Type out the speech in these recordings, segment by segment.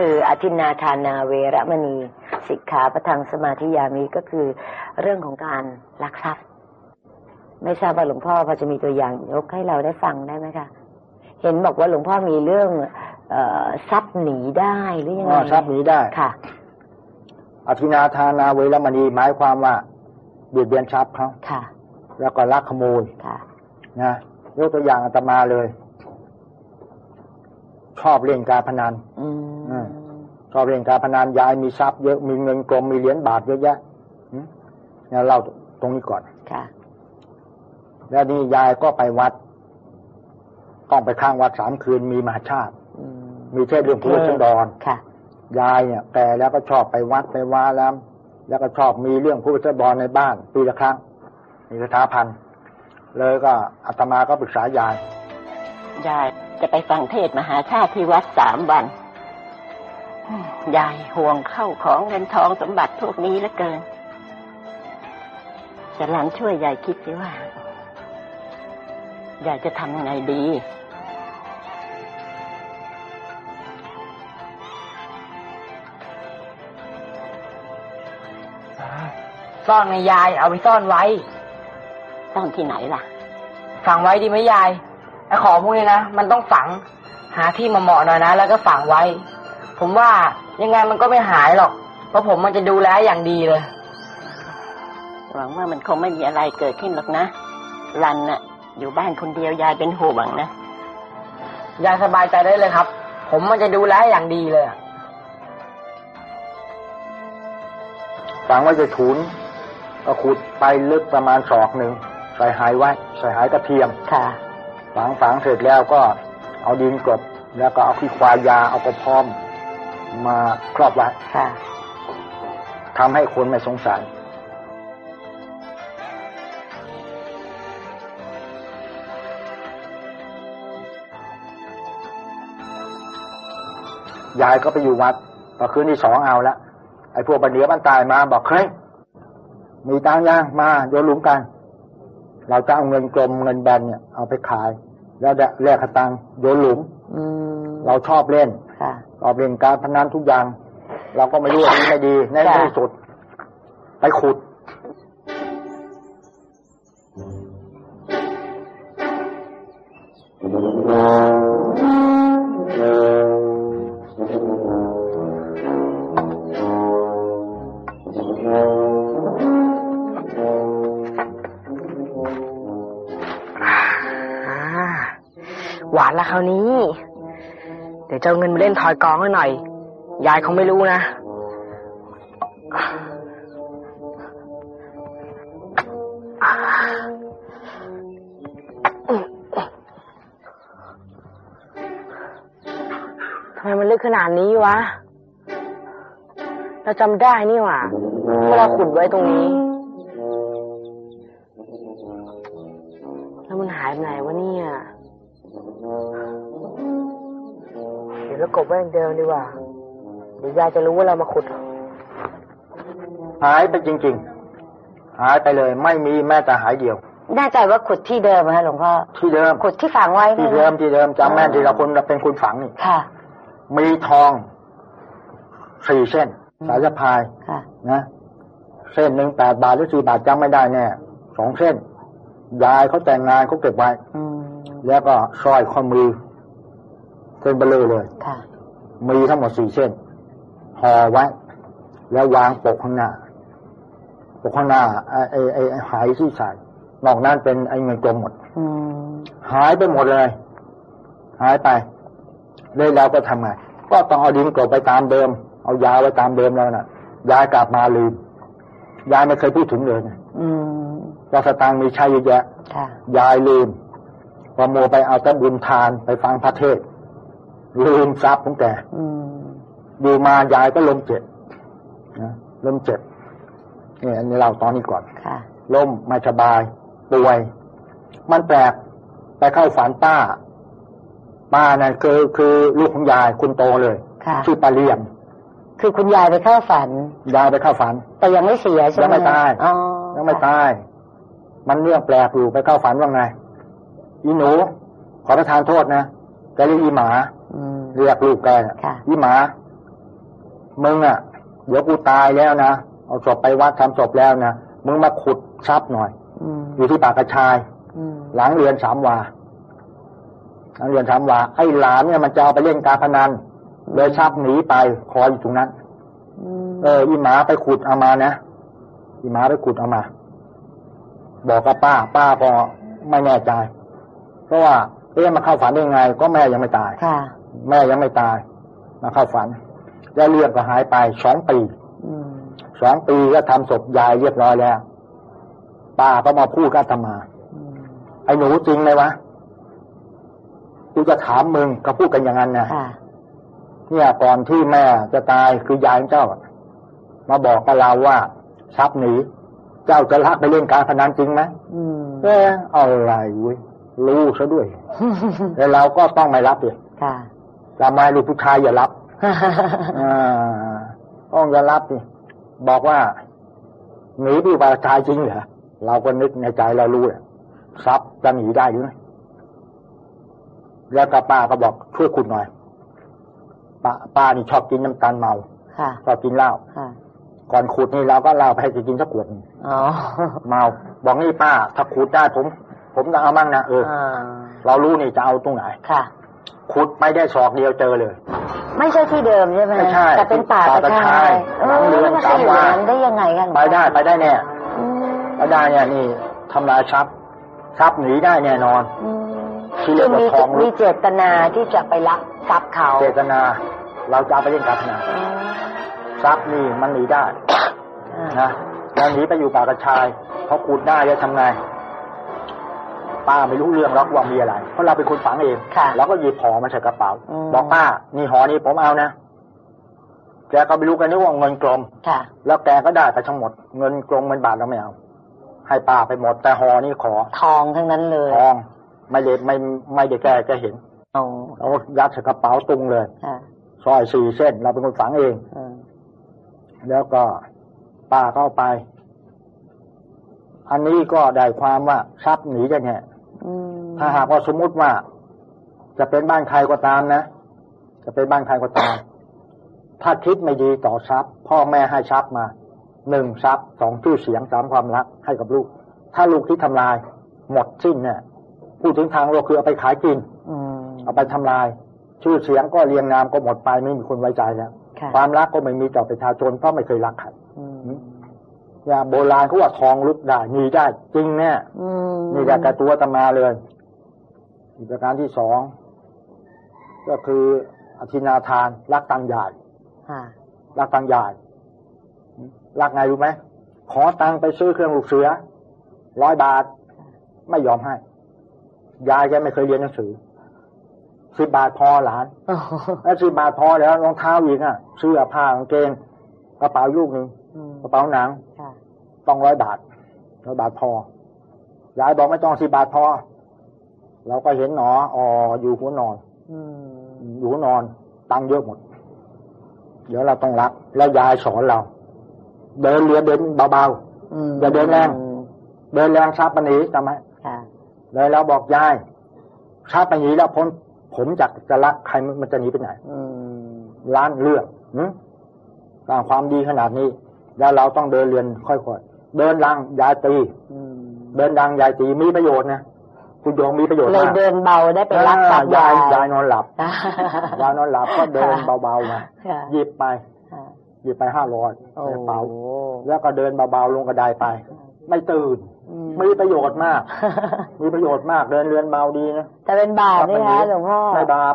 คืออธินาทานาเวรมณี สิกขาประทังสมาธิยามีก็คือเรื่องของการลักทรัพย์ ไม่ทราบว่าหลวงพ่อพอจะมีตัวอย่างยกให้เราได้ฟังได้ไหมคะเห็นบอกว่าหลวงพ่อมีเรื่องเออทรัพย์หนีได้หรือยังไงอ๋อทรัพย์หนีได้ค่ะอธินาทานาเวรมณีหมายความว่าเบียดเบียนทรัพย์เขาค่ะ แล้วก็ลักขโมยค่ะนะยกตัวอย่างอาตมาเลย ชอบเล่นการพนัน อืม อืมชอบเล่นการพนันยายมีทรัพย์เยอะมีเงินกลมมีเหรียญบาทเยอะแยะอืมเนี่ยเล่าตรงนี้ก่อนค่ะ แล้วนี่ยายก็ไปวัด ต้องไปข้างวัดสามคืนมีมหาชาติอืมมีเทศเรื่องพุทธชนดรค่ะ ยายเนี่ยแก่แล้วก็ชอบไปวัดไปว่าแล้ว แล้วก็ชอบมีเรื่องพุทธบอลในบ้านปีละครั้งมีคาถาพันเลยก็อาตมาก็ปรึกษายายยายจะไปฟังเทศน์มหาชาติที่วัดสามวัน ยายห่วงเข้าของเงินทองสมบัติพวกนี้เหลือเกิน จะหลังช่วยยายคิดสิว่า ยายจะทำยังไงดี ซ่อนไงยายเอาไปซ่อนไว้ต้องที่ไหนล่ะ ฝังไว้ดีไหมยายไอ้ของพวกนี้นะ มันต้องฝัง หาที่มาเหมาะหน่อยนะ แล้วก็ฝังไว้ ผมว่ายังไงมันก็ไม่หายหรอก เพราะผมมันจะดูแลอย่างดีเลย หวังว่ามันคงไม่มีอะไรเกิดขึ้นหรอกนะรันน่ะ อยู่บ้านคนเดียวยายเป็นห่วงนะยายสบายใจได้เลยครับ ผมมันจะดูแลอย่างดีเลยอะฝังไว้จะถุนก็ขุดไปลึกประมาณศอกหนึ่งใส่หายไว้ใส่หายกระเทียมค่ะฝังฝังเสร็จแล้วก็เอาดินกลบแล้วก็เอาขี้ควายยาเอากระพร้อม มาครอบไว้ค่ะทำให้คนไม่สงสัยยายก็ไปอยู่วัดพอคืนที่สองเอาละไอ้พวกบันเดียบันตายมาบอกเฮ้ยมีตังค์ยังมาโยนหลุมกัน เราจะเอาเงินกลมเงินแบนเนี่ยเอาไปขาย แล้วแลกขตังค์โยนหลุมอืมเราชอบเล่น ค่ะชอบเล่นการพนันทุกอย่าง เราก็ไม่รู้ว่าดีไม่ดีในจ้ะที่สุด ไปขุด เอาเงินมาเล่นทอยกองให้หน่อย ยายเขาไม่รู้นะ ทำไมมันลึกขนาดนี้วะ เราจำได้นี่หว่าเมื่อเราขุดไว้ตรงนี้ เดี๋ยวเรากบไว้อย่างเดิมดีกว่าเดี๋ยวยายจะรู้ว่าเรามาขุด หายไปจริง ๆ หายไปเลย ไม่มีแม้แต่หายเดียว แน่ใจว่าขุดที่เดิมไหมคะหลวงพ่อ ที่เดิม ขุดที่ฝังไว้ที่นี่ยเดิมที่เดิมจำแม่นที่เราคนเป็นคนฝังนี่ ค่ะ มีทองสี่เส้น สายสะพาย ค่ะ นะ เส้นหนึ่งแปดบาทหรือสี่บาทจำไม่ได้แน่สองเส้น ยายเขาแต่งงานเขาเก็บไว้อืมแล้วก็สร้อยข้อมือ เส้นเบลอเลยค่ะมีทั้งหมดสี่เส้นห่อไว้ แล้ววางปกข้างหน้า ปกข้างหน้าไอ้ไอ้ไอ้ไอ้หายที่ใส่นอกนั้นเป็นไอ้เงินกลมหมดอืมหายไปหมดเลย หายไปเลยเราก็ทำไงก็ต้องเอาดินกลบไปตามเดิม เอายาไว้ตามเดิมแล้วนะยายกลับมาลืมยายไม่เคยพูดถึงเลยนะอืมว่าสตางค์มีใช้เยอะแยะค่ะยายลืมพอมัวไปเอาแต่บุญทานไปฟังพระเทศน์ ลืมทรัพย์ของแกอืมอยู่มายายก็ล้มเจ็บนะล้มเจ็บนี่อันนี้เราตอนนี้ก่อนค่ะล้มไม่สบายป่วย มันแปลกไปเข้าฝันป้า ป้านั่นคือคือลูกของยายคุณโตเลยค่ะชื่อปาเลียมคือคุณยายไปเข้าฝัน ยายไปเข้าฝัน แต่ยังไม่เสียใช่ไหมยังไม่ตายอ๋อยังไม่ตาย มันเรื่องแปลกอยู่ไปเข้าฝันว่าไงอีหนู ขอประทานโทษนะแกเรียกอีหมาอืม เรียกลูกแกน่ะค่ะอีหมา มึงอะ เดี๋ยวกูตายแล้วนะ เอาศพไปวัดทำศพแล้วนะ มึงมาขุดทรัพย์หน่อยอืมอยู่ที่ปากกระชายอืมหลังเรือนสามวาหลังเรือนสามวา ไอ้หลานเนี่ยมันจะเอาไปเล่นการพนันเลยทรัพย์หนีไปคอยอยู่ตรงนั้นอืมเอออีหมาไปขุดเอามานะอีหมาไปขุดเอามา บอกกับป้า ป้าก็ไม่แน่ใจ เพราะว่าเอ๊ะมาเข้าฝันได้ไง ก็แม่ยังไม่ตายค่ะ แม่ยังไม่ตาย มาเข้าฝัน แล้วเรื่องก็หายไปสองปีอืมสองปีก็ทำศพยายเรียบร้อยแล้วป้าก็มาพูดกับอาตมาอืมไอ้หนูจริงไหมวะกูจะถามมึงก็พูดกันอย่างนั้นนะค่ะเนี่ยก่อนที่แม่จะตายคือยายของเจ้า มาบอกกับเราว่าทรัพย์หนีเจ้าจะลักไปเล่นการพนันจริงไหมอืมเอ๊ะอะไรเว้ยรู้ซะด้วยแต่เราก็ต้องไม่รับเลยค่ะ ทำไมลูกผู้ชายอย่ารับอ่าต้องอย่ารับดิบอกว่าหนีพี่ว่าชายจริงเหรอเราก็นึกในใจเรารู้แหละทรัพย์จะหนีได้หรือไงแล้วก็ป้าก็บอกช่วยขุดหน่อยป้าป้านี่ชอบกินน้ำตาลเมาค่ะชอบกินเหล้าค่ะก่อนขุดนี่เราก็เหล้าไปให้แกกินสักขวดหนึ่งอ๋อเมา บอกนี่ป้า ถ้าขุดได้ผม ผมจะเอามั่งนะเอออ่าเรารู้นี่จะเอาตรงไหนค่ะ ขุดไม่ได้ศอกเดียวเจอเลย ไม่ใช่ที่เดิมใช่ไหมไม่ใช่แต่เป็นป่ากระชายเอหลัองเรือนมันจะอยู่สามวาอย่างนั้นได้ยังไงกัน ไปได้ไปได้แน่อืมไปได้เนี่ยนี่ทำลายทรัพย์ทรัพย์หนีได้แน่นอนอืมที่เรียกว่ามีทองลุกมีเจตนาที่จะไปลักทรัพย์เขา เจตนา เราจะเอาไปเล่นการพนันอืมทรัพย์นี่มันหนีได้อ่านะแล้วหนีไปอยู่ป่ากระชายเขาขุดได้จะทำไง ป้าไม่รู้เรื่องหรอกว่ามีอะไร เพราะเราเป็นคนฝังเองค่ะเราก็หยิบห่อมาใส่กระเป๋าอืมบอกป้านี่ห่อนี้ผมเอานะแกก็ไม่รู้กันนึกว่าเงินกลมค่ะแล้วแกก็ได้ไปทั้งหมด เงินกลมเงินบาทเราไม่เอา ให้ป้าไปหมดแต่ห่อนี่ขอ ทองทั้งนั้นเลยทองไม่ได้ไม่ไม่ได้แก้แกเห็นอ๋อเรายัดใส่กระเป๋าตุงเลยค่ะซอยสี่เส้น เราเป็นคนฝังเองอืมแล้วก็ป้าก็เอาไป อันนี้ก็ได้ความว่าทรัพย์หนีกันเนี่ยอืมถ้าหากว่าสมมุติว่า จะเป็นบ้านใครก็ตามนะ จะเป็นบ้านใครก็ตาม ถ้าคิดไม่ดีต่อทรัพย์ พ่อแม่ให้ทรัพย์มาหนึ่งทรัพย์สองชื่อเสียงสามความรักให้กับลูก ถ้าลูกคิดทำลาย หมดสิ้นเนี่ยพูดถึงทางโลกคือเอาไปขายกินอืมเอาไปทำลาย ชื่อเสียงก็เรียงนามก็หมดไปไม่มีคนไว้ใจแล้วค่ะความรักก็ไม่มีต่อประชาชนเพราะไม่เคยรักใครอืมอ ย่าโบราณเขาว่าทองลุกได้หนีได้จริงแน่อืมนี่จากระตัวตมาเลยอีกประการที่สองก็คืออธินาทาน รักตังค์ใหญ่ค่ะรักตังค์ใหญ่รักไงรู้ไหมขอตังค์ไปซื้อเครื่องลูกเสือร้อยบาท ไม่ยอมให้ ยายแกไม่เคยเรียนหนังสือสิบบาทพอหลานโอ้แล้วสิบบาทพอแล้วรองเท้าอีกอะเสื้อผ้ากางเกงกระเป๋าลูกหนึ่งอืมกระเป๋าหนังค่ะ ต้องร้อยบาทร้อยบาทพอยายบอกไม่ต้องสิบบาทพอ เราก็เห็นหนออ๋ออยู่หัวนอนอืมอยู่หัวนอน ตังค์เยอะหมด เดี๋ยวเราต้องรักแล้วยายสอนเรา เดินเรือเดินเบาอืมอย่าเดินแรงๆเดินแรงทรัพย์มันหนีจำไหมค่ะเลยเราบอกยายทรัพย์มันหนีแล้วพ้นผมจากจะรักใครมันจะหนีไปไหนอืมร้านเลือกหึสร้างความดีขนาดนี้ แล้วเราต้องเดินเรียนค่อยๆ เดินลังยายตีอืมเดินดังยายตีมีประโยชน์นะคุณโยมมีประโยชน์เลยมากเดินเบาได้ไปรักทรัพย์ยายายยายนอนหลับยายนอนหลับก็เดินเบาๆมาค่ะหยิบไปค่ะหยิบไปห้าร้อยโอ้ในกระเป๋าแล้วก็เดินเบาๆลงกระไดไป ไม่ตื่นอืมมีประโยชน์มาก มีประโยชน์มากเดินเรือนเบาดีนะแต่เป็นบาปนี่คะหลวงพ่อไม่บาป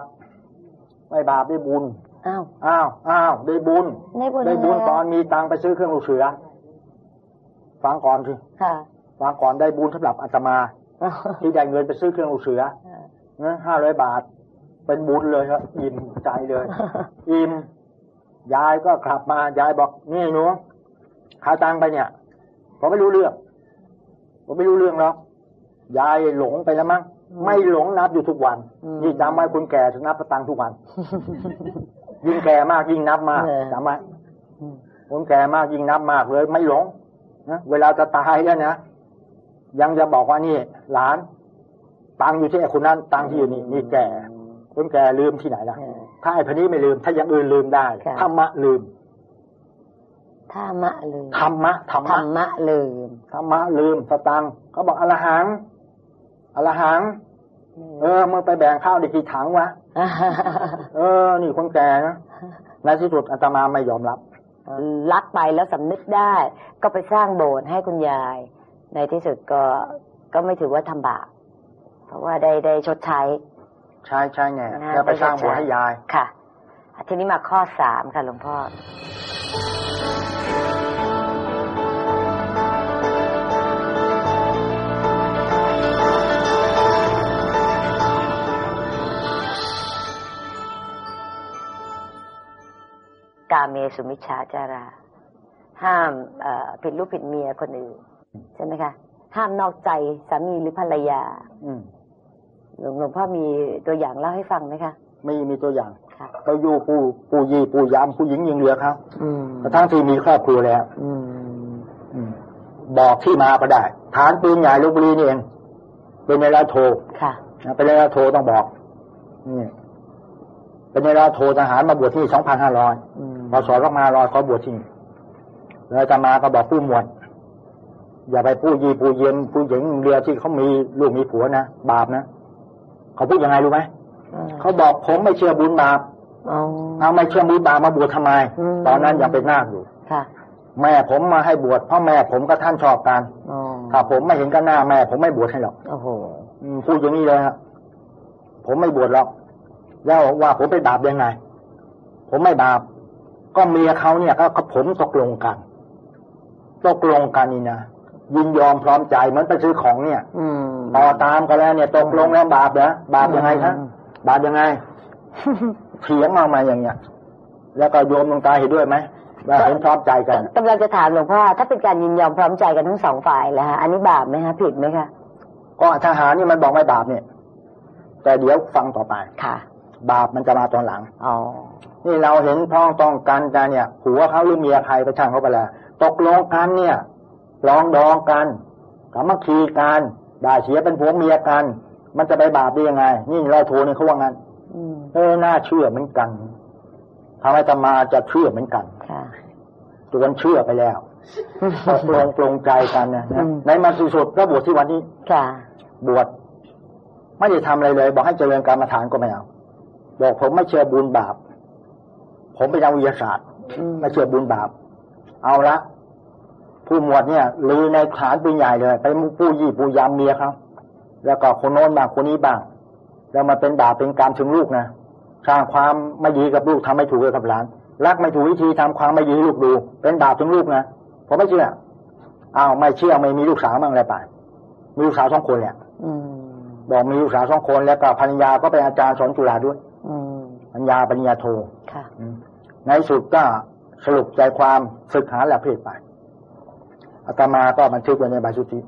ไม่บาปได้บุญอ้าวอ้าวอ้าวได้บุญได้บุญได้บุญยังไงตอนมีตังค์ไปซื้อเครื่องลูกเสือ ฟังก่อนสิค่ะฟังก่อนได้บุญสำหรับอาตมาที่ได้เงินไปซื้อเครื่องลูกเสือนะห้าร้อยบาท เป็นบุญเลยครับอิ่มใจเลย อิ่มยายก็กลับมายายบอกนี่หนูหาตังค์ไปเนี่ยผมไม่รู้เรื่องผมไม่รู้เรื่องหรอกยายหลงไปแล้วมั้งไม่หลงนับอยู่ทุกวันอืมยิ่งจำไว้คุณแก่จะนับตังค์ทุกวัน ยิ่งแก่มากยิ่งนับมากเออจำไว้คนแก่มากยิ่งนับมากเลย ไม่หลง นะเวลาจะตายแล้วนะยังจะบอกว่านี่หลาน ตังค์อยู่ที่ไอ้คนนั้น ตังค์ที่อยู่นี่นี่แก่คนแก่ลืมที่ไหนล่ะเออถ้าไอ้พวกนี้ไม่ลืม ถ้าอย่างอื่นลืมได้ค่ะธรรมะลืมธรรมะลืมธรรมะธรรธรมะรมะลืมธรรมะลืมสตังค์เขาบอกอรหังอรหัง เออมึงไปแบ่งข้าวได้กี่ถังวะเออ นี่คนแก่นะในที่สุดอาตมาไม่ยอมรับ รักไปแล้วสำนึกได้ ก็ไปสร้างโบสถ์ให้คุณยาย ในที่สุดก็ก็ไม่ถือว่าทำบาปเพราะว่าได้ได้ชดใช้ ใช่ใช่ไงนะแล้วไปสร้างโบสถ์ให้ยายค่ะทีนี้มาข้อสามค่ะหลวงพ่อ กาเมสุมิชฌาจารา ห้ามเอ่อผิดลูกผิดเมียคนอื่นใช่ไหมคะ ห้ามนอกใจสามีหรือภรรยาอืมหลวงหลวงพ่อมีตัวอย่างเล่าให้ฟังไหมคะมีมีตัวอย่างค่ะไปอยู่ปูปูยีปูยามผู้หญิงยิงเรือเขาอืมกระทั่งที่มีครอบครัวแล้วอืมอืมบอกที่มาก็ได้ ฐานปืนใหญ่ลพบุรีนี่เองเป็นในราโทค่ะนะเป็นในราโทต้องบอกนี่เป็นในราโททหารมาบวชที่สองพันห้าร้อย อืมพอสอนรักมารอยเขาบวชที่นี่แล้วอาตมาก็บอกผู้หมวด อย่าไปผู้ยีผู้เย็นผู้หญิงเรือที่เขามีลูกมีผัวนะบาปนะเขาพูดยังไงรู้ไหมอืมเขาบอกผมไม่เชื่อบุญบาปอ๋อเอาไม่เชื่อบุญบาปมาบวชทำไมอืมตอนนั้นยังเป็นนาคอยู่ค่ะแม่ผมมาให้บวชเพราะแม่ผมกับท่านชอบกันอ๋อถ้าผมไม่เห็นกันหน้าแม่ ผมไม่บวชให้หรอกโอ้โหอืมพูดอย่างนี้เลยฮะผมไม่บวชหรอกแล้วว่าผมไปบาปยังไง ผมไม่บาป ก็เมียเขาเนี่ยก็เขาผมตกลงกันตกลงกันนี่นะยินยอมพร้อมใจเหมือนไปซื้อของเนี่ย อืมต่อตามกันแล้วเนี่ยตกลงแล้วบาปเหรอบาปยังไงครับอืมบาปยังไงเถียงมามาอย่างเงี้ยแล้วก็โยมลงตาเห็นด้วยไหมว่าเห็นพร้อมใจกันกำลังจะถามหลวงพ่อถ้าเป็นการยินยอมพร้อมใจกันทั้งสองฝ่ายแล้วฮะอันนี้บาปไหมฮะผิดไหมคะก็ทหารนี่มันบอกไม่บาปเนี่ย แต่เดี๋ยวฟังต่อไปค่ะ บาปมันจะมาตอนหลังอ๋อ นี่เราเห็นพ้องต้องกันกันเนี่ยผัวเขาหรือเมียใครไปช่างเขาไปแล้วตกลงกันเนี่ยลองดองกันสามัคคีกันด่าเสียเป็นผัวเมียกัน มันจะไปบาปได้ยังไง นี่เราโทรนี่เขาว่างั้นอืมเออน่าเชื่อเหมือนกันทำไมจะมาจะเชื่อเหมือนกันค่ะจนเชื่อไปแล้วตกลงปลงใจกันนะอืนะมในมาสุสุดก็บวชที่วันนี้ค่ะบวชไม่ได้ทำอะไรเลย บอกให้เจริญกรรมฐานก็ไม่เอาบอกผมไม่เชื่อบุญบาป ผมเป็นนักวิทยาศาสตร์อืมไม่เชื่อบุญบาป เอาละผู้หมวดเนี่ยลือในฐานปืนใหญ่เลย ไปผู้ยี่ผู้ยามเมียเขาแล้วก็คนโน้นบ้างคนนี้บ้าง แล้วมาเป็นบาปเป็นกรรมถึงลูกนะสร้างความไม่ดีกับลูกทำไม่ถูกกับหลานรักไม่ถูกวิธีทำความไม่ดีให้ลูกดู เป็นบาปถึงลูกนะผมไม่เชื่ออ้าวไม่เชื่อไม่มีลูกสาวมั่งอะไรไปมีลูกสาวสองคนแหละอืมบอกมีลูกสาวสองคนแล้วก็ภรรยาก็เป็นอาจารย์สอนจุฬาด้วยอืม ปัญญาปริญญาโทค่ะอืมในสุดก็สรุปใจความศึกหาแหละเพศไปอาตมาก็บันทึกไว้ในใบสุทธิ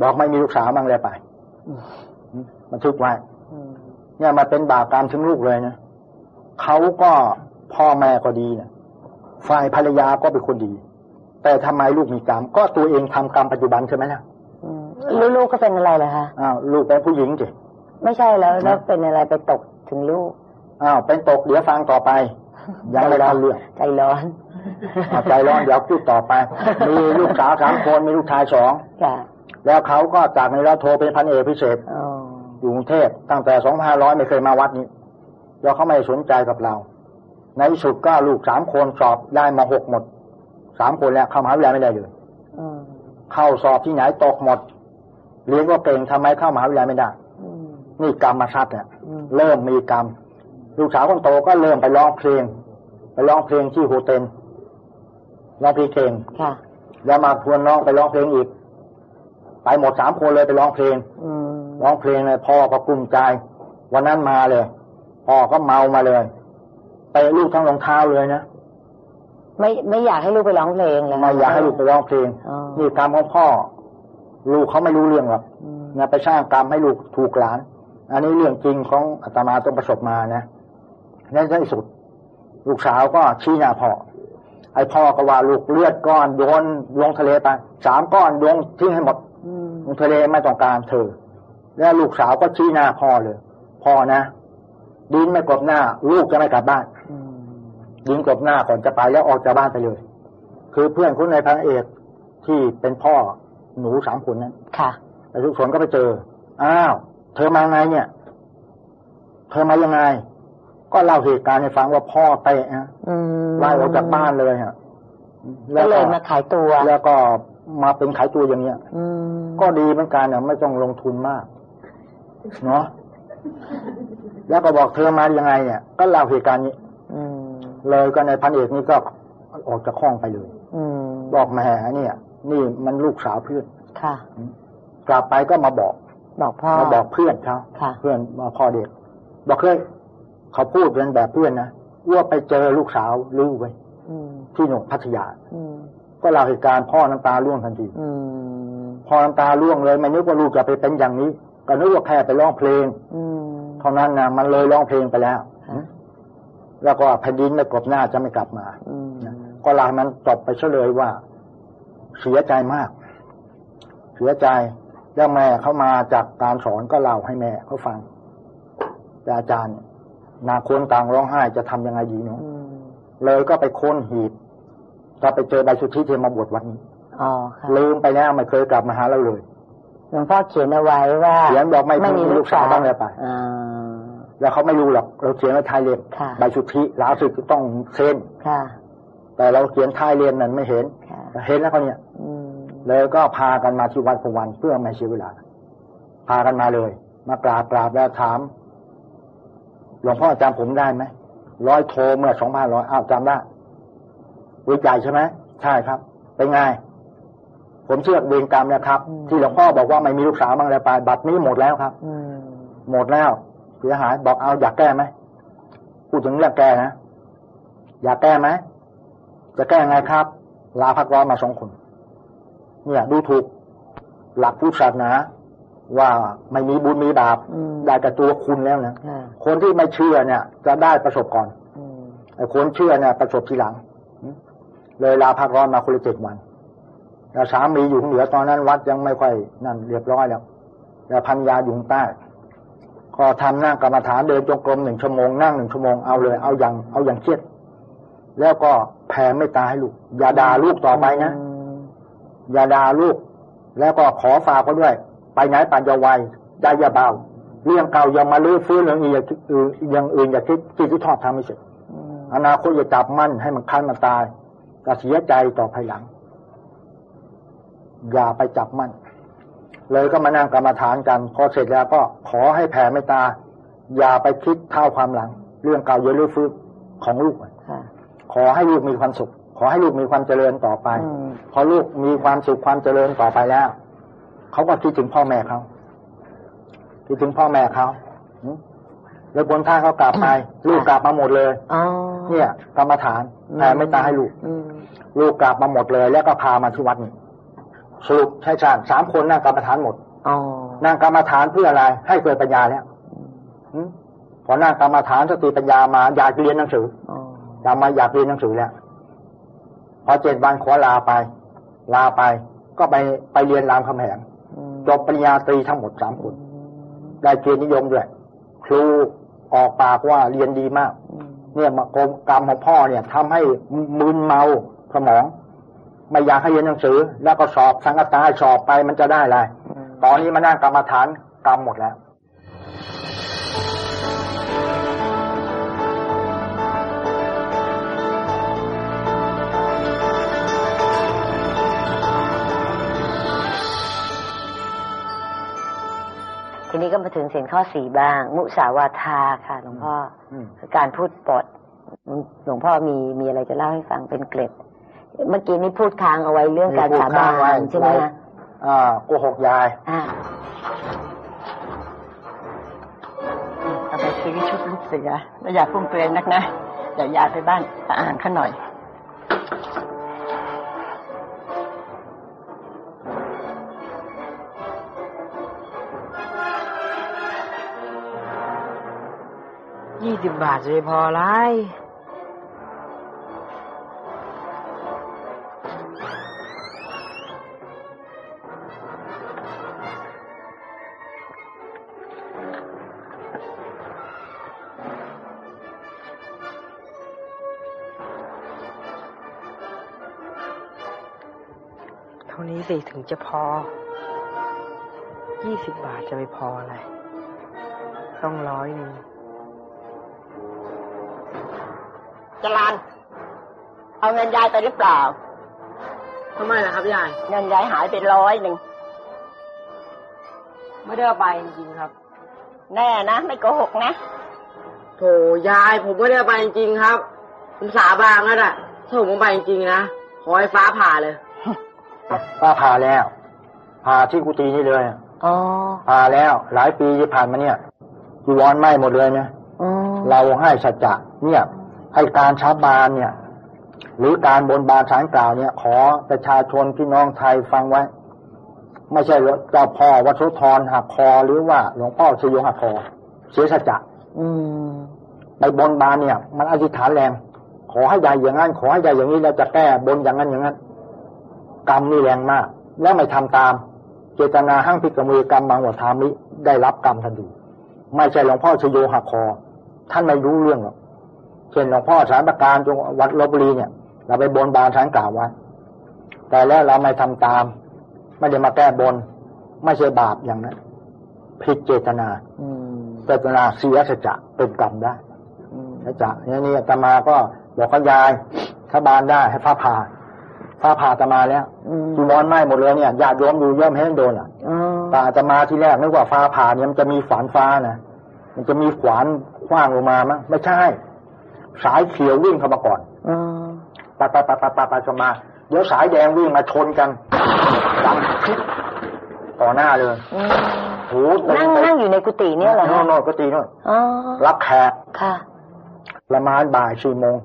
บอกไม่มีลูกสาวมั่งเลยไปอืมอืมบันทึกไว้อืมเนี่ยมาเป็นบาปกรรมถึงลูกเลยนะเขาก็พ่อแม่ก็ดีนะฝ่ายภรรยาก็เป็นคนดี แต่ทำไมลูกมีกรรม ก็ตัวเองทำกรรมปัจจุบันใช่ไหมล่ะอืมแล้วลูกก็เป็นอะไรเหรอคะอ้าวลูกเป็นผู้หญิงสิไม่ใช่แล้วแล้วเป็นอะไรไปตกถึงลูก อ้าวเป็นตกเดี๋ยวฟังต่อไป ยังไม่ได้เรื่องใจร้อนเอาใจร้อนเดี๋ยวพูดต่อไป มีลูกสาวสามคนมีลูกชายสองค่ะแล้วเขาก็จากในราโทเป็นพันเอกพิเศษอ๋ออยู่กรุงเทพตั้งแต่สองพันร้อยไม่เคยมาวัดนี้แล้วเขาไม่สนใจกับเรา ในที่สุดก็ลูกสามคนสอบได้มาหกหมดสามคนแล้วเข้ามหาวิทยาลัยไม่ได้เลยอืมเข้าสอบที่ไหนตกหมดเรียนก็เก่งทำไมเข้ามหาวิทยาลัยไม่ได้อืมนี่กรรมมาชัดเนี่ยอืมเริ่มมีกรรม ลูกสาวคนโตก็เริ่มไปร้องเพลง ไปร้องเพลงที่โฮเทลร้องเพลงเก่งค่ะแล้วมาพวนน้องไปร้องเพลงอีก ไปหมดสามคนเลยไปร้องเพลงอืมร้องเพลงเลยพ่อก็กลุ้มใจ วันนั้นมาเลย พ่อก็เมามาเลยไปลูกทั้งรองเท้าเลยนะไม่ไม่อยากให้ลูกไปร้องเพลงเลยไม่อยากให้ลูกไปร้องเพลงอ๋อนี่กรรมของพ่อ ลูกเขาไม่รู้เรื่องหรอกอืมนะไปสร้างกรรมให้ลูกถูกหลาน อันนี้เรื่องจริงของอาตมาต้องประสบมานะ ในที่สุด ลูกสาวก็ชี้หน้าพ่อ ไอ้พ่อก็ว่าลูกเลือดก้อนโยนลงทะเลไปสามก้อนโยนทิ้งให้หมดอืมลงทะเลไม่ต้องการเธอ แล้วลูกสาวก็ชี้หน้าพ่อเลย พ่อนะดินไม่กลบหน้า ลูกจะไม่กลับบ้านอืมดินกลบหน้าก่อนจะไปแล้วออกจากบ้านไปเลย คือเพื่อนคนในพันเอกที่เป็นพ่อหนูสามคนนั้นค่ะไปทุกสวนก็ไปเจอ อ้าว เธอมาไงเนี่ย เธอมายังไง ก็เล่าเหตุการณ์ให้ฟังว่าพ่อเตะนะอืมไล่ออกจากบ้านเลยฮะก็เลยมาขายตัว แล้วก็มาเป็นขายตัวอย่างเนี้ยอืมก็ดีเหมือนกันนะไม่ต้องลงทุนมาก เนาะแล้วก็บอกเธอมายังไงเนี่ย ก็เล่าเหตุการณ์นี้อืมเลยก็ในพันเอกนี่ก็ออกจากห้องไปเลยอืมบอกแหม่เนี่ย นี่มันลูกสาวเพื่อนค่ะกลับไปก็มาบอก บอกพ่อมาบอกเพื่อนเขาค่ะเพื่อนมาพ่อเด็ก บอกเคย เขาพูดเป็นแบบเพื่อนนะว่าไปเจอลูกสาวลูกไว้อืมที่หนองพัทยาอืมก็เล่าเหตุการณ์พ่อน้ำตาร่วงทันทีอืมพ่อน้ำตาร่วงเลยไม่นึกว่าลูกจะไปเป็นอย่างนี้ ก็นึกว่าแค่ไปร้องเพลง อืมเท่านั้นนะมันเลยร้องเพลงไปแล้วค่ะแล้วก็แผ่นดินไม่กลบหน้าจะไม่กลับมาอืมก็ลามันจบไปเฉลยว่า เสียใจมาก เสียใจแล้วแม่เขามาจากการสอนก็เล่าให้แม่เขาฟังแต่อาจารย์เนี่ยนาคนต่างร้องไห้จะทำยังไงดีเนาะอืมเลยก็ไปค้นหีบก็ไปเจอใบสุทธิที่มาบวชวันนี้อ๋อค่ะลืมไปแล้วไม่เคยกลับมาหาเราเลยหลวงพ่อเขียนเอาไว้ว่าเขียนบอกไม่ไม่มีมีลูลูกกสาสาววบ้างเลยไปอ่าแล้วเขาไม่รู้หรอกเราเขียนไว้ท้ายเล่มค่ะใบสุทธิลาสึกต้องเซ็นค่ะแต่เราเขียนท้ายเล่มนั้นไม่เห็นค่ะเห็นแล้วเขาเนี่ยอืมเลยก็พากันมาที่วัดพวันเพื่อไม่เสียเวลา พากันมาเลย มากราบกราบแล้วถาม หลวงพ่อจำผมได้ไหมร้อยโทเมื่อสองพันร้อยอ้าวจำได้วิจัยใช่ไหมใช่ครับ เป็นไง ผมเชื่อเวรกรรมนะครับ ที่หลวงพ่อบอกว่าไม่มีลูกสาวบ้างแล้วไปบัตรนี้หมดแล้วครับอืมหมดแล้วเสียหายบอกเอาอยากแก้ไหมพูดถึงเรื่องแก้นะอยากแก้ไหมจะแก้ไงครับ ลาพักร้อนมาสองคนเนี่ยดูถูก หลักพุทธศาสนา ว่าไม่มีบุญมีบาปอืมได้แต่ตัวคุณแล้วนะค่ะคนที่ไม่เชื่อเนี่ย จะได้ประสบก่อนอืมไอ้คนเชื่อเนี่ย ประสบทีหลัง เลยลาพักร้อนมาคนละเจ็ดวันแล้วสามีอยู่ข้างเหนือตอนนั้นวัดยังไม่ค่อยนั่นเรียบร้อยแล้วแล้วพันยาอยู่ข้างใต้ก็ทำนั่งกรรมฐานเดินจงกรมหนึ่งชั่วโมงนั่งหนึ่งชั่วโมงเอาเลยเอาอย่างเอาอย่างเครียดแล้วก็แผ่ไม่ตายให้ลูก อย่าด่าลูกต่อไปนะอืมอย่าด่าลูก แล้วก็ขอฝากเขาด้วย ไปไหนปัญญาไวใจอย่าเบา เรื่องเก่าอย่ามาลื้อฟื้นเรื่องอื่นอย่าคิดอื่นอย่างอื่นอย่าคิดที่ที่ทอดทำไม่เสร็จอืมอนาคตอย่าจับมั่นให้มันคันมันตายจะเสียใจต่อภายหลัง อย่าไปจับมั่น เลยก็มานั่งกรรมฐานกัน พอเสร็จแล้วก็ขอให้แผ่เมตตา อย่าไปคิดเท่าความหลัง เรื่องเก่าอย่าลื้อฟื้นของลูกค่ะขอให้ลูกมีความสุข ขอให้ลูกมีความเจริญต่อไปอืมพอลูกมีความสุขความเจริญต่อไปแล้ว เขาก็คิดถึงพ่อแม่เขาคิดถึงพ่อแม่เขาหึแล้วผลท้ายเขากลับไป ลูกกลับมาหมดเลยอ๋อเนี่ย กรรมฐานแผ่ไม่ตายให้ลูกอืมลูกกลับมาหมดเลย แล้วก็พามาที่วัดนี่สรุปใช่ชาญสามคนนั่งกรรมฐานหมดอ๋อนั่งกรรมฐานเพื่ออะไร ให้เกิดปัญญาแล้วหึพอนั่งกรรมฐานสติปัญญามาอยากเรียนหนังสืออ๋อจำมาอยากเรียนหนังสือแล้วพอเจ็ดวันขอลาไป ลาไป ก็ไปไปเรียนรามคำแหงอืม จบปริญญาตรีทั้งหมดสามคนได้เกียรตินิยมด้วยครูออกปากว่าเรียนดีมาก เนี่ยมากรมกรรมของพ่อเนี่ยทำให้มึนเมาสมอง ไม่อยากให้เรียนหนังสือ แล้วก็สอบสังกตาสอบไปมันจะได้อะไรตอนนี้มานั่งกรรมฐานกรรมหมดแล้ว นี้ก็มาถึงเสียงข้อสี่บ้าง มุสาวาทาค่ะ หลวงพ่ออืมคือการพูดปดหลวงพ่อมีมีอะไรจะเล่าให้ฟังเป็นเกร็ด เมื่อกี้นี้พูดค้างเอาไว้เรื่องการสาบานใช่ไหมคะอ่าโกหกยายอ่าเอาไปซื้อชุดลูกเสือแล้วอย่าฟุ่มเฟือยนักนะเดี๋ยวยายไปบ้านอ่านข้าหน่อย สิบบาทจะพอไรเท่านี้สิถึงจะพอยี่สิบบาทจะไปพออะไร ต้องร้อยหนึ่ง จรันเอาเงินยายไปหรือเปล่าทำไมล่ะครับยาย เงินยายหายไปร้อยหนึ่ง ไม่ได้เอาไปจริงๆครับ แน่นะ ไม่โกหกนะ โถยายผมไม่ได้เอาไปจริงๆครับ ผมสาบานแล้วแหละถ้าผมเอาไปจริงๆนะ ขอให้ฟ้าผ่าเลย ป้าพาแล้ว พาที่กุฏินี่เลย อ๋อ พาแล้ว หลายปีที่ผ่านมาเนี่ยจีวรไหม้หมดเลยนะอืมเราให้สัจจะเนี่ย ให้การชาบานเนี่ย หรือการบนบานสารกล่าวเนี่ย ขอประชาชนพี่น้องไทยฟังไว้ ไม่ใช่เจ้าพ่อวัดโสธรหักคอหรือว่าหลวงพ่อชโยหักคอเสียสัจจะอืมไปบนบานเนี่ย มันอธิษฐานแรง ขอให้ใหญ่อย่างนั้น ขอให้ใหญ่อย่างนี้เราจะแก้บนอย่างนั้นอย่างนั้น กรรมนี่แรงมาก แล้วไม่ทำตาม เจตนาหั่งพิกมือกรรมบางวัฏามิได้รับกรรมทันทีไม่ใช่หลวงพ่อชโยหักคอ ท่านไม่รู้เรื่องหรอก เช่นหลวงพ่อสารประการจงวัดลบบุรีเนี่ย เราไปบนบานสารกล่าวไว้แต่แล้วเราไม่ทำตาม ไม่ได้มาแก้บน ไม่ใช่บาปอย่างนั้นผิดเจตนาเจตนาเสียสัจจะเป็นกรรมได้สัจจะเนี่ยนี่ตมาก็บอกกับยายถ้าบานได้ให้ฟ้าผ่าฟ้าผ่าตมาแล้วอืมจีวรไหม้หมดเลยเนี่ยญาติโยมอยู่ย่อมให้โดนอะอ๋อแต่อาตมาที่แรกนึกว่าฟ้าผ่าเนี่ยมันจะมีฝานฟ้านะมันจะมีขวานขว้างลงมามั้งไม่ใช่ สายเขียววิ่งเข้ามาก่อนอ๋อปะปะปะปะปะปะจะมา เดี๋ยวสายแดงวิ่งมาชนกันดังคลิปต่อหน้าเลยอืมโอ้โหนั่งนั่งอยู่ในกุฏิเนี่ยเหรอโน่ฮะนโน่นก็ตีโน่นอ๋อรับแขกค่ะประมาณบ่ายสี่โมง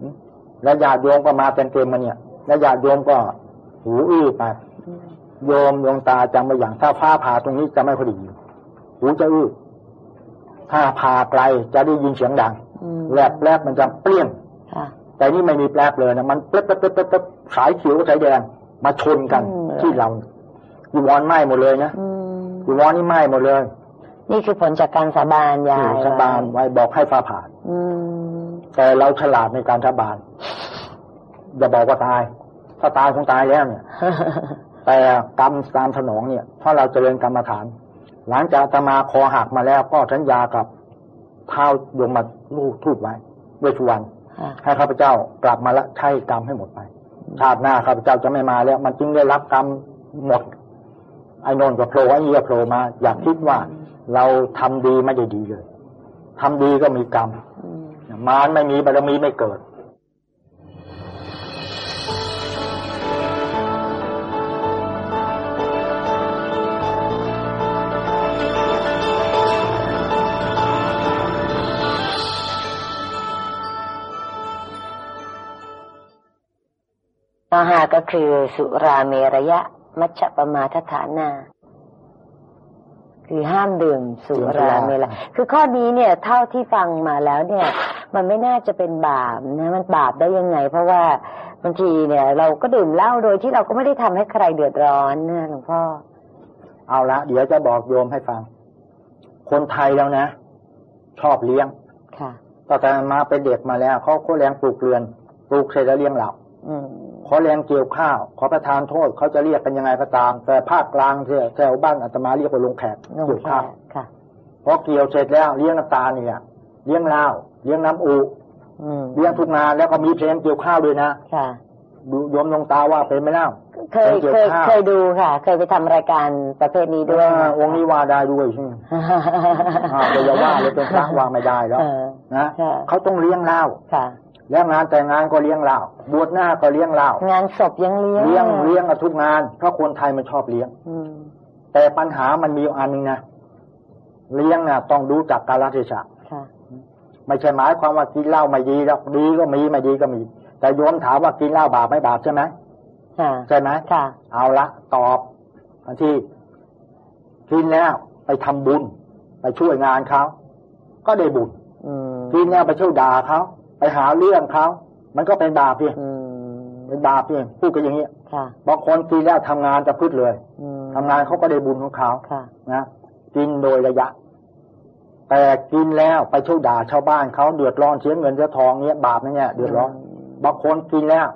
อืมแล้วญาติโยมก็มาเป็นเกมมาเนี่ย แล้วญาติโยมก็ หูอื้อไปโยมดวงตาจำไว้อย่างถ้าฟ้าผ่าตรงนี้จะไม่พอดีหูจะอื้อถ้าผ่าไกลจะได้ยินเสียงดังอืม แลบแลบมันจะเปรี้ยงค่ะแต่นี่ไม่มีแปลบเลยนะมันเป๊ะเป๊ะเป๊ะเป๊ะเป๊ะสายเขียวกับสายแดง มาชนกันอืมที่เราจีวรไหม้หมดเลยนะอืมจีวรนี่ไหม้หมดเลย นี่คือผลจากการสาบานยายชาบานไว้บอกให้ฟ้าผ่าอืมแต่เราฉลาดในการชาบานอย่าบอกว่าตาย ถ้าตายคงตายแล้วเนี่ย แต่กรรมตามสนองเนี่ย ถ้าเราเจริญกรรมฐาน หลังจากอาตมาคอหักมาแล้วก็สัญญากับ เท้ายมมาลูกทูบไว้เวชสุวรรณค่ะให้ข้าพเจ้ากลับมาละใช้กรรมให้หมดไป ชาติหน้าข้าพเจ้าจะไม่มาแล้ว มันจึงได้รับกรรมหมด ไอ้นนท์ก็โผล่ไอ้นี่ก็โผล่มา อยากคิดว่า เราทำดีไม่ได้ดีเลยทำดีก็มีกรรมอืมมารไม่มีบารมีไม่เกิด ก็คือสุราเมรยะ มัชฌปมาทฐานา คือห้ามดื่มสุราเมรยะคือข้อนี้เนี่ยเท่าที่ฟังมาแล้วเนี่ย มันไม่น่าจะเป็นบาปนะมันบาปได้ยังไง เพราะว่าบางทีเนี่ย เราก็ดื่มเหล้าโดยที่เราก็ไม่ได้ทำให้ใครเดือดร้อนนะหลวงพ่อ เอาละเดี๋ยวจะบอกโยมให้ฟัง คนไทยแล้วนะ ชอบเลี้ยง ค่ะต่อแต่มาเป็นเด็กมาแล้วเขาเขาแรงปลูกเรือน ปลูกเสร็จแล้วเลี้ยงเราอืม ขอแรงเกี่ยวข้าว ขอประทานโทษเขาจะเรียกกันยังไงก็ตาม แต่ภาคกลางที่แถวบ้านอาตมาเรียกว่าลงแขกลงเกี่ยวแขข้าวกค่ะพอเกี่ยวเสร็จแล้วเลี้ยงน้ำตาลเนี่ยเลี้ยงเหล้าเลี้ยงน้ำอูอืมเลี้ยงทุกงานแล้วก็มีเพลงเกี่ยวข้าวด้วยนะค่ะดูโยมลงตาว่าเป็นไหมเล่าเคยเกี่ยวเคยข้าวเคยดูค่ะ เคยไปทำรายการประเภทนี้ด้วยอ่าองค์นี้ว่าได้ด้วยใช่ไหมอ่าเดี๋ยวอย่าว่าเลยเป็นพระว่าไม่ได้แล้วเออนะค่ะเขาต้องเลี้ยงเหล้าค่ะ แล้วงานแต่งงานก็เลี้ยงเหล้าบวชหน้าก็เลี้ยงเหล้างานศพยังเลี้ยงเลี้ยงเลี้ยงกับทุกงาน เพราะคนไทยมันชอบเลี้ยง อืมแต่ปัญหามันมีอยู่อันหนึงนะเลี้ยงน่ะต้องดูจากกาลเทศะค่ะไม่ใช่หมายความว่ากินเหล้าไม่ดีหรอกดีก็มีไม่ดีก็มี แต่โยมถามว่ากินเหล้าบาปไม่บาปใช่ไหมค่ะใช่ไหมค่ะเอาละตอบอันที่กินแล้วไปทำบุญ ไปช่วยงานเขาก็ได้บุญอืมกินแล้วไปเที่ยวด่าเขา ไปหาเรื่องเขา มันก็เป็นบาปเพียงอืมเป็นบาปเพียงพูดกันอย่างนี้ค่ะบางคนกินแล้วทำงานจะพืชเลยอืมทำงานเขาก็ได้บุญของเขาค่ะนะกินโดยระยะ แต่กินแล้วไปเที่ยวด่าชาวบ้านเขาเดือดร้อนเสียเงินเสียทองเนี้ยบาปนะเนี่ยเดือดร้อนบางคนกินแล้ว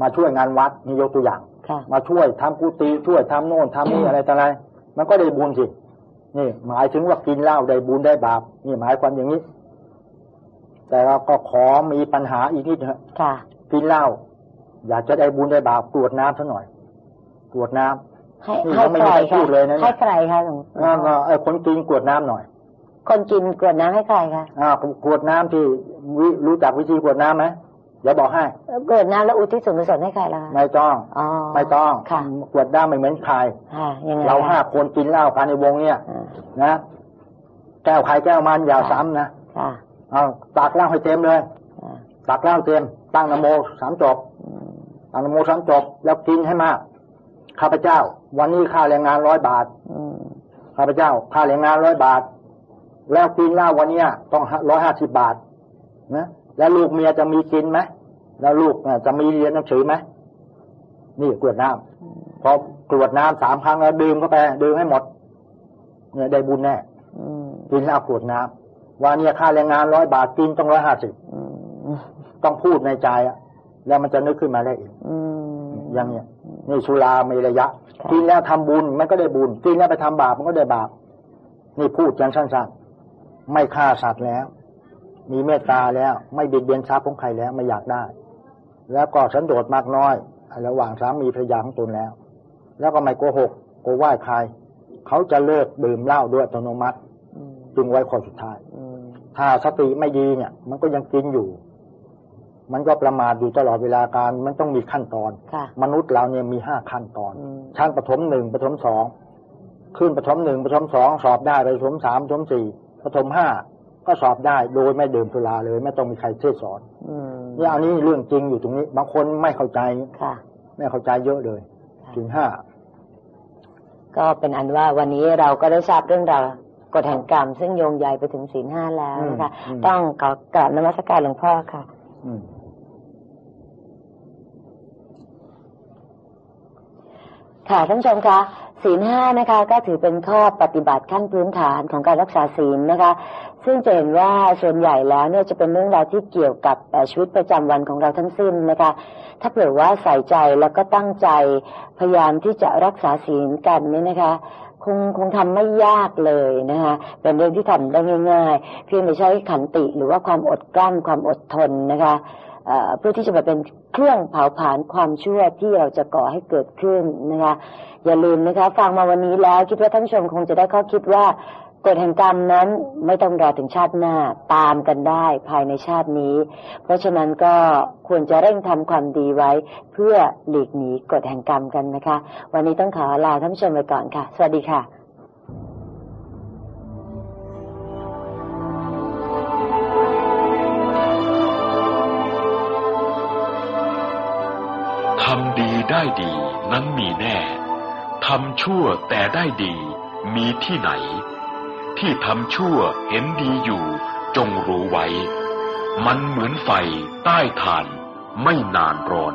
มาช่วยงานวัดนี่ยกตัวอย่างค่ะมาช่วยทำกุฏิช่วยทำโน่นทำนี่อะไรต่ออะไร มันก็ได้บุญสินี่ หมายถึงว่ากินเหล้าได้บุญได้บาป นี่หมายความอย่างนี้ แต่เราก็ขอมีปัญหาอีกนิดเถอะค่ะกินเหล้าอยากจะได้บุญได้บาปกรวดน้ำซะหน่อยกรวดน้ำให้นี่ให้ยังไม่ใครได้พูคะดเลยนะเนี่ยให้ใครคะหลวงแล้วก็ไอ้คนกินกรวดน้ำหน่อย คนกินกรวดน้ำให้ใครคะอ่ากรวดน้ำที่วิรู้จักวิธีกรวดน้ำไหมเดี๋ยวบอกให้เอ่อกรวดน้ำแล้วอุทิศส่วนกุศลให้ใครล่ะคะไม่ต้องอ๋อไม่ต้องค่ะกรวดน้ำไม่เหมือนใครค่ะยังไงเราคะห้าคนกินเหล้ากันในวงเนี่ยอ่านะแก้วใครแก้วมันอย่าค่ะซ้ำนะค่ะ เอาตักเหล้าให้เต็มเลยอ่าตักเหล้าเต็ม ตั้งนโมสามจบอืมตั้งนโมสามจบ แล้วกินให้มากข้าพเจ้า วันนี้ค่าแรงงานร้อยบาทอืมข้าพเจ้า ค่าแรงงานร้อยบาท แล้วกินเหล้าวันเนี้ยต้องร้อยห้าสิบบาทนะแล้วลูกเมียจะมีกินไหมแล้วลูกน่ะจะมีเรียนหนังสือไหมนี่กรวดน้ำพอกรวดน้ำสามครั้งแล้วดื่มเข้าไปดื่มให้หมดเนี่ยได้บุญแน่อืมกินเหล้ากรวดน้ำ ว่าเนี่ยค่าแรงงานร้อยบาทกินต้องร้อยห้าสิบอืมต้องพูดในใจอะแล้วมันจะนึกขึ้นมาได้เองอืมอย่างเนี้ยนี่สุรามีระยะค่ะกินแล้วทำบุญมันก็ได้บุญกินแล้วไปทำบาปมันก็ได้บาป นี่พูดกันสั้นๆไม่ฆ่าสัตว์แล้ว มีเมตตาแล้ว ไม่เบียดเบียนทรัพย์ของใครแล้วไม่อยากได้ แล้วก็สันโดษมากน้อยระหว่างสามีภรรยาของตนแล้ว แล้วก็ไม่โกหกโกไหว้ใคร เขาจะเลิกดื่มเหล้าด้วยอัตโนมัติอืมจึงไว้ข้อสุดท้ายอืม ถ้าสติไม่ดีเนี่ย มันก็ยังกินอยู่ มันก็ประมาทอยู่ตลอดเวลาการมันต้องมีขั้นตอนค่ะมนุษย์เราเนี่ยมีห้าขั้นตอนอืมชั้นปฐมหนึ่งปฐมสองขึ้นปฐมหนึ่งปฐมสองสอบได้ไปปฐมสามปฐมสี่ปฐมห้าก็สอบได้โดยไม่ดื่มสุราเลย ไม่ต้องมีใครเทศสอนอืมเนี่ยอันนี้เรื่องจริงอยู่ตรงนี้ บางคนไม่เข้าใจค่ะ ไม่เข้าใจเยอะเลยค่ะถึงห้าก็เป็นอันว่าวันนี้เราก็ได้ทราบเรื่องราว กฎแห่งกรรม ซึ่งโยงใยไปถึงศีลห้าแล้วนะคะอืมต้องขอกราบนมัสการหลวงพ่อค่ะอืมค่ะท่านผู้ชมคะศีลห้านะคะ ก็ถือเป็นข้อปฏิบัติขั้นพื้นฐานของการรักษาศีลนะคะ ซึ่งจะเห็นว่าส่วนใหญ่แล้วเนี่ยจะเป็นเรื่องราวที่เกี่ยวกับเอ่อชีวิตประจำวันของเราทั้งสิ้นนะคะ ถ้าเผื่อว่าใส่ใจแล้วก็ตั้งใจพยายามที่จะรักษาศีลกันเนี่ยนะคะ คงคงทำไม่ยากเลยนะคะเป็นเรื่องที่ทำได้ง่าย ๆ เพียงแต่ใช้ขันติหรือว่าความอดกลั้นความอดทนนะคะเพื่อที่จะมาเป็นเครื่องเผาผลาญความชั่วที่เราจะก่อให้เกิดขึ้นนะคะอย่าลืมนะคะ ฟังมาวันนี้แล้วคิดว่าท่านชมคงจะได้ข้อคิดว่า กฎแห่งกรรมนั้นไม่ต้องรอถึงชาติหน้าตามกันได้ภายในชาตินี้ เพราะฉะนั้นก็ควรจะเร่งทำความดีไว้ เพื่อหลีกหนีกฎแห่งกรรมกันนะคะ วันนี้ต้องขอลาท่านผู้ชมไปก่อนค่ะ สวัสดีค่ะทำดีได้ดีนั้นมีแน่ทำชั่วแต่ได้ดีมีที่ไหน ที่ทำชั่วเห็นดีอยู่ จงรู้ไว้ มันเหมือนไฟใต้ฐานไม่นานร้อน